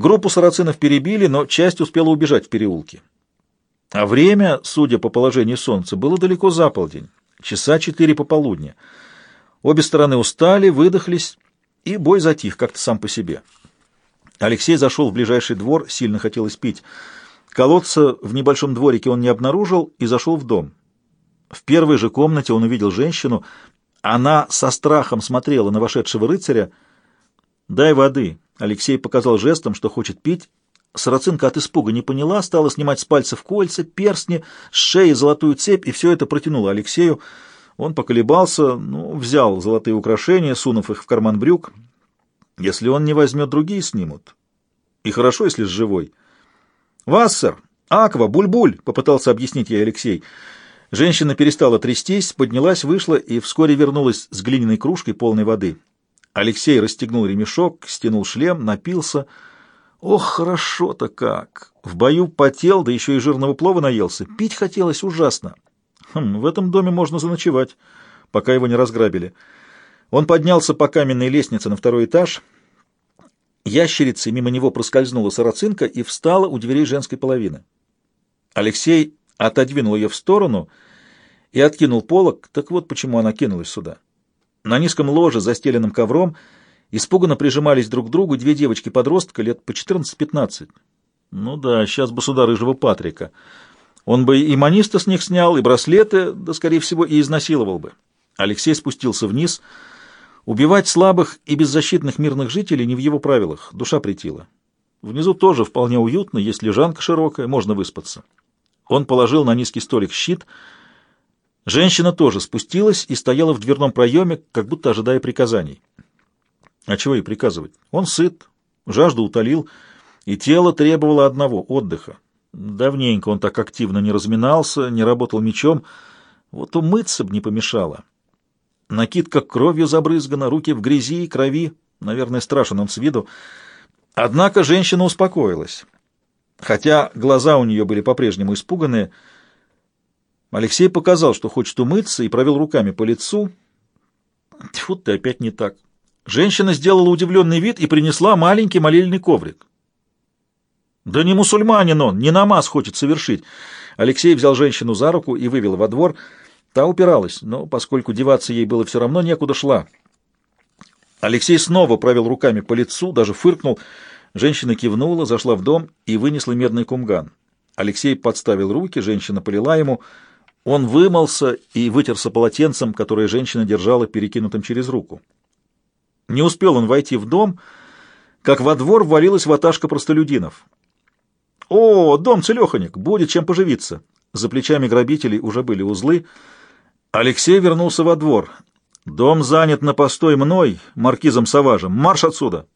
Группу сарацинов перебили, но часть успела убежать в переулке. А время, судя по положению солнца, было далеко за полдень, часа четыре пополудня. Обе стороны устали, выдохлись, и бой затих как-то сам по себе. Алексей зашел в ближайший двор, сильно хотелось пить. Колодца в небольшом дворике он не обнаружил и зашел в дом. В первой же комнате он увидел женщину. Она со страхом смотрела на вошедшего рыцаря. «Дай воды», — Алексей показал жестом, что хочет пить. Сарацинка от испуга не поняла, стала снимать с пальцев кольца, перстни, с шеи золотую цепь, и все это протянула Алексею. Он поколебался, ну, взял золотые украшения, сунув их в карман брюк. Если он не возьмет, другие снимут. И хорошо, если с живой. «Вассер! Аква! Буль-буль!» — попытался объяснить ей Алексей. Женщина перестала трястись, поднялась, вышла и вскоре вернулась с глиняной кружкой полной воды. Алексей расстегнул ремешок, стянул шлем, напился. Ох, хорошо-то как! В бою потел, да еще и жирного плова наелся. Пить хотелось ужасно. Хм, в этом доме можно заночевать, пока его не разграбили. Он поднялся по каменной лестнице на второй этаж. Ящерица мимо него проскользнула сарацинка и встала у дверей женской половины. Алексей отодвинул ее в сторону и откинул полог. Так вот почему она кинулась сюда. На низком ложе, застеленном ковром, испуганно прижимались друг к другу две девочки-подростка лет по 14-15. Ну да, сейчас бы сюда рыжего Патрика. Он бы и маниста с них снял, и браслеты, да, скорее всего, и изнасиловал бы. Алексей спустился вниз. Убивать слабых и беззащитных мирных жителей не в его правилах, душа притила. Внизу тоже вполне уютно, есть лежанка широкая, можно выспаться. Он положил на низкий столик щит. Женщина тоже спустилась и стояла в дверном проеме, как будто ожидая приказаний. А чего ей приказывать? Он сыт, жажду утолил, и тело требовало одного — отдыха. Давненько он так активно не разминался, не работал мечом. Вот умыться б не помешало. Накидка кровью забрызгана, руки в грязи и крови. Наверное, страшен он с виду. Однако женщина успокоилась. Хотя глаза у нее были по-прежнему испуганные, Алексей показал, что хочет умыться, и провел руками по лицу. Тьфу ты, опять не так. Женщина сделала удивленный вид и принесла маленький молельный коврик. Да не мусульманин он, не намаз хочет совершить. Алексей взял женщину за руку и вывел во двор. Та упиралась, но поскольку деваться ей было все равно, некуда шла. Алексей снова провел руками по лицу, даже фыркнул. Женщина кивнула, зашла в дом и вынесла медный кумган. Алексей подставил руки, женщина полила ему. Он вымылся и вытерся полотенцем, которое женщина держала перекинутым через руку. Не успел он войти в дом, как во двор ввалилась ваташка простолюдинов. «О, дом целеханик, будет чем поживиться!» За плечами грабителей уже были узлы. Алексей вернулся во двор. «Дом занят на постой мной, маркизом Саважем. Марш отсюда!»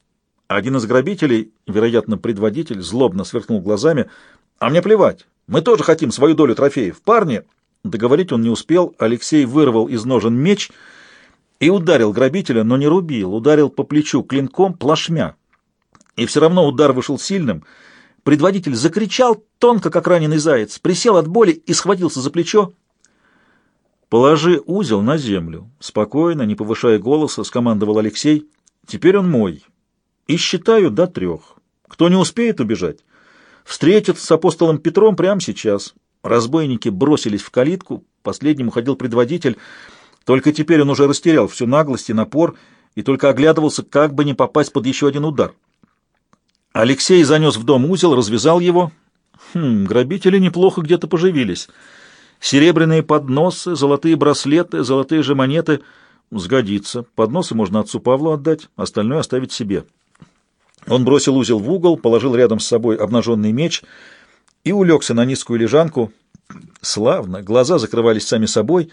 Один из грабителей, вероятно, предводитель, злобно сверкнул глазами. «А мне плевать. Мы тоже хотим свою долю трофеев. Парни!» Договорить он не успел. Алексей вырвал из ножен меч и ударил грабителя, но не рубил. Ударил по плечу клинком плашмя. И все равно удар вышел сильным — Предводитель закричал, тонко, как раненый заяц, присел от боли и схватился за плечо. «Положи узел на землю», — спокойно, не повышая голоса, скомандовал Алексей. «Теперь он мой. И считаю до трех. Кто не успеет убежать, встретит с апостолом Петром прямо сейчас». Разбойники бросились в калитку, последним уходил предводитель. Только теперь он уже растерял всю наглость и напор и только оглядывался, как бы не попасть под еще один удар. Алексей занес в дом узел, развязал его. Хм, грабители неплохо где-то поживились. Серебряные подносы, золотые браслеты, золотые же монеты. Сгодится. Подносы можно отцу Павлу отдать, остальное оставить себе. Он бросил узел в угол, положил рядом с собой обнаженный меч и улегся на низкую лежанку. Славно, глаза закрывались сами собой.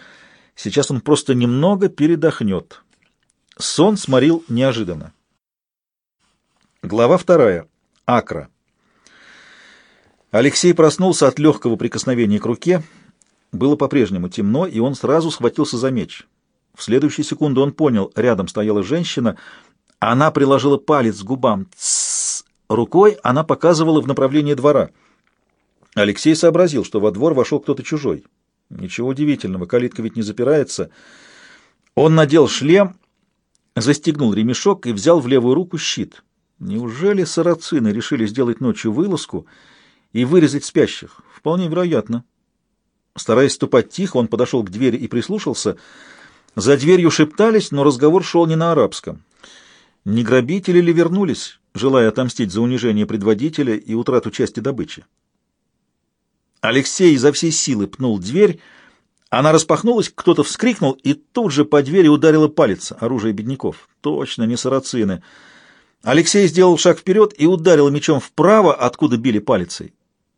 Сейчас он просто немного передохнет. Сон сморил неожиданно. Глава вторая. Акра. Алексей проснулся от легкого прикосновения к руке. Было по-прежнему темно, и он сразу схватился за меч. В следующую секунду он понял, рядом стояла женщина. Она приложила палец к губам. Тссс. Рукой она показывала в направлении двора. Алексей сообразил, что во двор вошел кто-то чужой. Ничего удивительного, калитка ведь не запирается. Он надел шлем, застегнул ремешок и взял в левую руку щит. Неужели сарацины решили сделать ночью вылазку и вырезать спящих? Вполне вероятно. Стараясь ступать тихо, он подошел к двери и прислушался. За дверью шептались, но разговор шел не на арабском. Не грабители ли вернулись, желая отомстить за унижение предводителя и утрату части добычи? Алексей изо всей силы пнул дверь, она распахнулась, кто-то вскрикнул, и тут же по двери ударило палец оружие бедняков. Точно, не сарацины. Алексей сделал шаг вперед и ударил мечом вправо, откуда били палицей.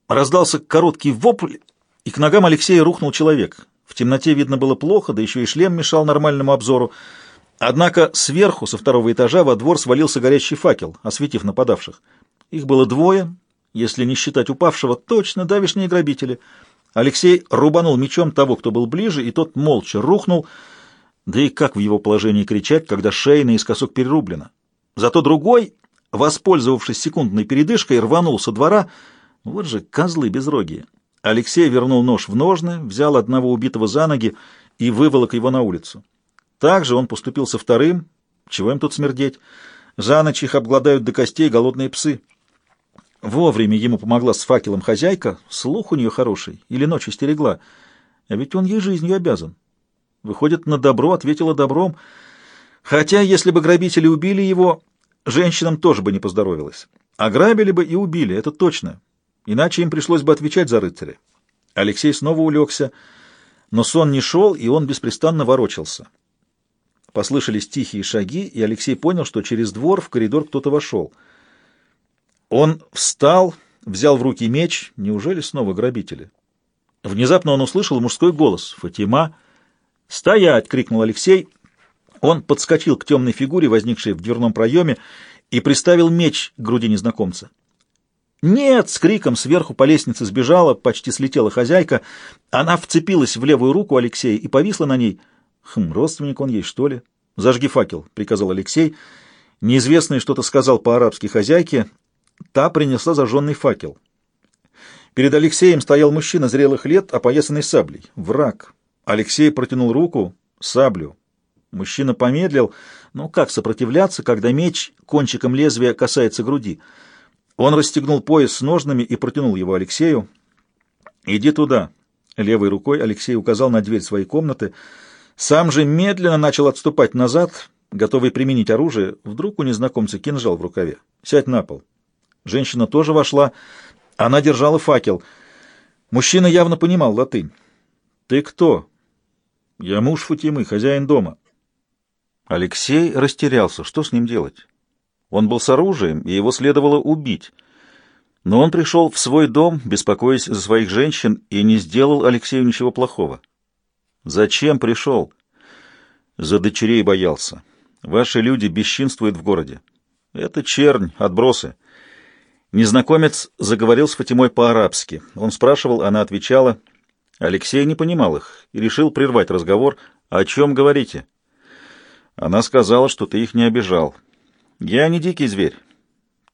Раздался короткий вопль, и к ногам Алексея рухнул человек. В темноте видно было плохо, да еще и шлем мешал нормальному обзору. Однако сверху, со второго этажа, во двор свалился горящий факел, осветив нападавших. Их было двое, если не считать упавшего, точно давишние грабители. Алексей рубанул мечом того, кто был ближе, и тот молча рухнул. Да и как в его положении кричать, когда шея наискосок перерублена? Зато другой, воспользовавшись секундной передышкой, рванул со двора. Вот же козлы безрогие. Алексей вернул нож в ножны, взял одного убитого за ноги и выволок его на улицу. Также он поступил со вторым. Чего им тут смердеть? За ночь их обгладают до костей голодные псы. Вовремя ему помогла с факелом хозяйка, слух у нее хороший, или ночью стерегла. А ведь он ей жизнью обязан. Выходит, на добро ответила добром. Хотя, если бы грабители убили его, женщинам тоже бы не поздоровилось. Ограбили бы и убили, это точно. Иначе им пришлось бы отвечать за рыцаря. Алексей снова улегся, но сон не шел, и он беспрестанно ворочался. Послышались тихие шаги, и Алексей понял, что через двор в коридор кто-то вошел — он встал, взял в руки меч. Неужели снова грабители? Внезапно он услышал мужской голос. «Фатима!» «Стоять!» — крикнул Алексей. Он подскочил к темной фигуре, возникшей в дверном проеме, и приставил меч к груди незнакомца. «Нет!» — с криком сверху по лестнице сбежала, почти слетела хозяйка. Она вцепилась в левую руку Алексея и повисла на ней. «Хм, родственник он ей, что ли?» «Зажги факел», — приказал Алексей. Неизвестный что-то сказал по-арабски хозяйке, Та принесла зажженный факел. Перед Алексеем стоял мужчина зрелых лет, опоясанный саблей. Враг. Алексей протянул руку, саблю. Мужчина помедлил. Ну, как сопротивляться, когда меч кончиком лезвия касается груди? Он расстегнул пояс с ножными и протянул его Алексею. «Иди туда». Левой рукой Алексей указал на дверь своей комнаты. Сам же медленно начал отступать назад, готовый применить оружие. Вдруг у незнакомца кинжал в рукаве. «Сядь на пол». Женщина тоже вошла. Она держала факел. Мужчина явно понимал латынь. «Ты кто?» «Я муж Фатимы, хозяин дома». Алексей растерялся. Что с ним делать? Он был с оружием, и его следовало убить. Но он пришел в свой дом, беспокоясь за своих женщин, и не сделал Алексею ничего плохого. «Зачем пришел?» «За дочерей боялся. Ваши люди бесчинствуют в городе. Это чернь, отбросы». Незнакомец заговорил с Фатимой по-арабски. Он спрашивал, она отвечала. Алексей не понимал их и решил прервать разговор. «О чем говорите?» Она сказала, что ты их не обижал. «Я не дикий зверь.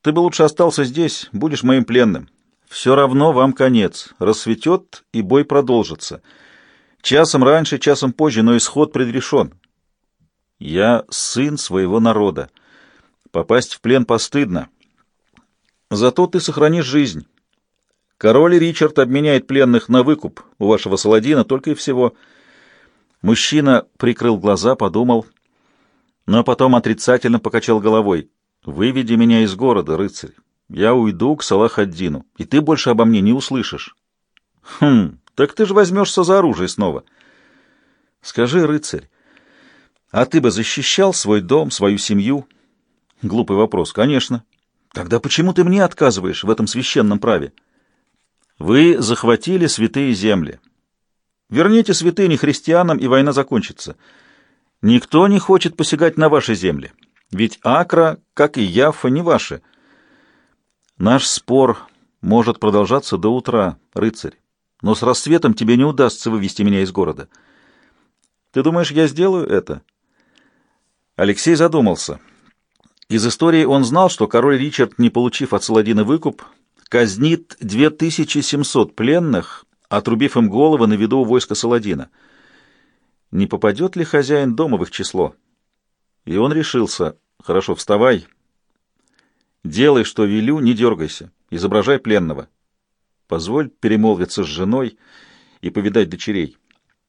Ты бы лучше остался здесь, будешь моим пленным. Все равно вам конец. Рассветет, и бой продолжится. Часом раньше, часом позже, но исход предрешен. Я сын своего народа. Попасть в плен постыдно». Зато ты сохранишь жизнь. Король Ричард обменяет пленных на выкуп у вашего Саладина только и всего. Мужчина прикрыл глаза, подумал, но потом отрицательно покачал головой. «Выведи меня из города, рыцарь. Я уйду к Салахаддину, и ты больше обо мне не услышишь». «Хм, так ты же возьмешься за оружие снова». «Скажи, рыцарь, а ты бы защищал свой дом, свою семью?» Глупый вопрос. «Конечно. Тогда почему ты мне отказываешь в этом священном праве? Вы захватили святые земли. Верните святыни христианам, и война закончится. Никто не хочет посягать на ваши земли, ведь Акра, как и Яффа, не ваши. Наш спор может продолжаться до утра, рыцарь, но с рассветом тебе не удастся вывести меня из города. Ты думаешь, я сделаю это?» Алексей задумался. Из истории он знал, что король Ричард, не получив от Саладина выкуп, казнит 2700 пленных, отрубив им головы на виду войска Саладина. Не попадет ли хозяин дома в их число? И он решился. «Хорошо, вставай. Делай, что велю, не дергайся, изображай пленного. Позволь перемолвиться с женой и повидать дочерей.